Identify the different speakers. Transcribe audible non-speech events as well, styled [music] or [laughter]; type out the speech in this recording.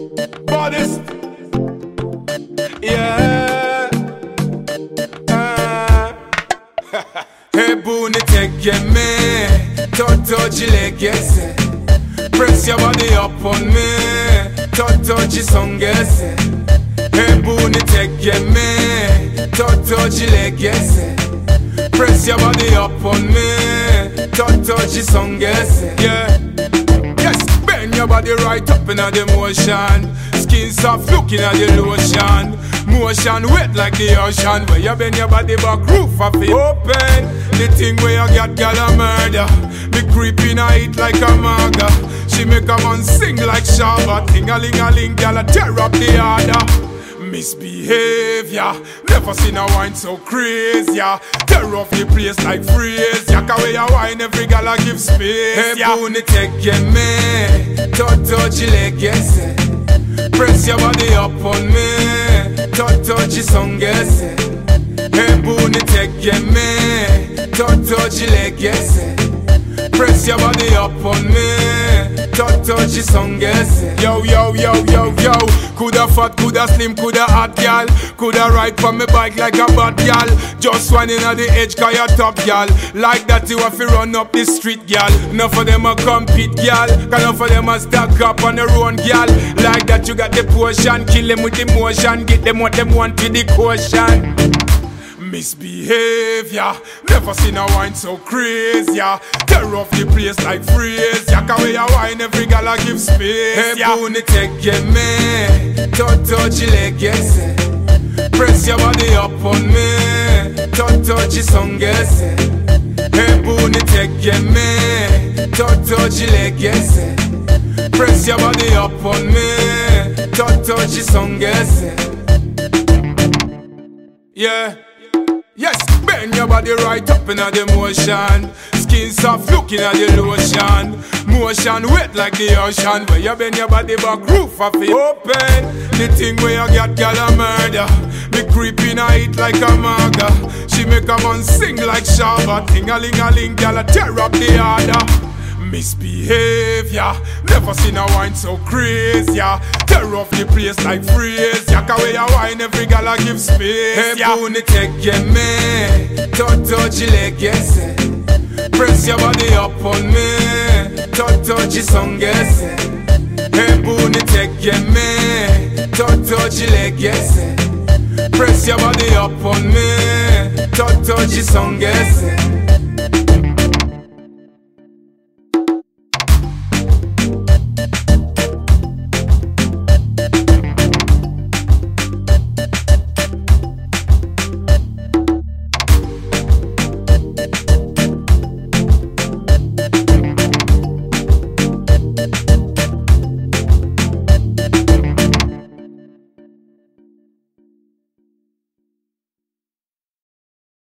Speaker 1: Baddest. Yeah. [laughs] Ah. Hebu nitegeme, toto jilegeze. Press your body up on me, toto jisongeze. Hebu nitegeme, toto jilegeze. Press your body up on me, toto jisongeze. Yeah. Your body right up in the motion. Skin soft looking at the lotion. Motion wet like the ocean. Where you bend your body back, roof of it open. The thing where you got gal a murder. Me creeping a it like a maga. She make a man sing like Shabba. Ting a ling a ling, gal a tear up the order. Misbehavior, never seen a wine so crazy. Yeah. Tear off the place like freeze. Yeah, cause where you wine, every gal a give space. Hey, yeah. Buni me, toto jilegeze. Press your body up on me, toto jisongeze. Hey, buni me, toto jilegeze. Press your body up on me, toto jisongeze. Yo, yo, yo, yo, yo. Coulda fat, coulda slim, coulda hot gal. Coulda ride from me bike like a bad gal. Just one in at the edge, cause you top gal. Like that, you have to run up the street gal. Enough of them a compete gal. Cause enough of them a stack up on their own gal. Like that, you got the potion. Kill them with emotion. Get them what them want with the caution. Misbehavior, never seen a wine so crazy. Yeah. Tear off the place like freeze. Yeah, cause where you wine, every gal a give space. Hey, yeah. buni me, toto jilegeze. Press your body up on me, toto jisongeze. Hey, buni me, toto jilegeze. Press your body up on me, toto jisongeze. Yeah. Yes, bend your body right up in the motion. Skin soft looking at the lotion. Motion wet like the ocean. Where you bend your body back, roof of it open. The thing where you got gal a murder. Me creeping a it like a maga. She make a man sing like Shabba. Ting a ling a ling, a tear up the order. Misbehavior, never seen a wine so crazy. Yeah. Tear off the place like freeze. Yeah, cause wine, every gal a give space. Hey, yeah. me, toto jilegeze. Press your body up on me, Touch, touch your toto jisongeze. Hey, buni me, toto jilegeze. Press your body up on me, toto jisongeze.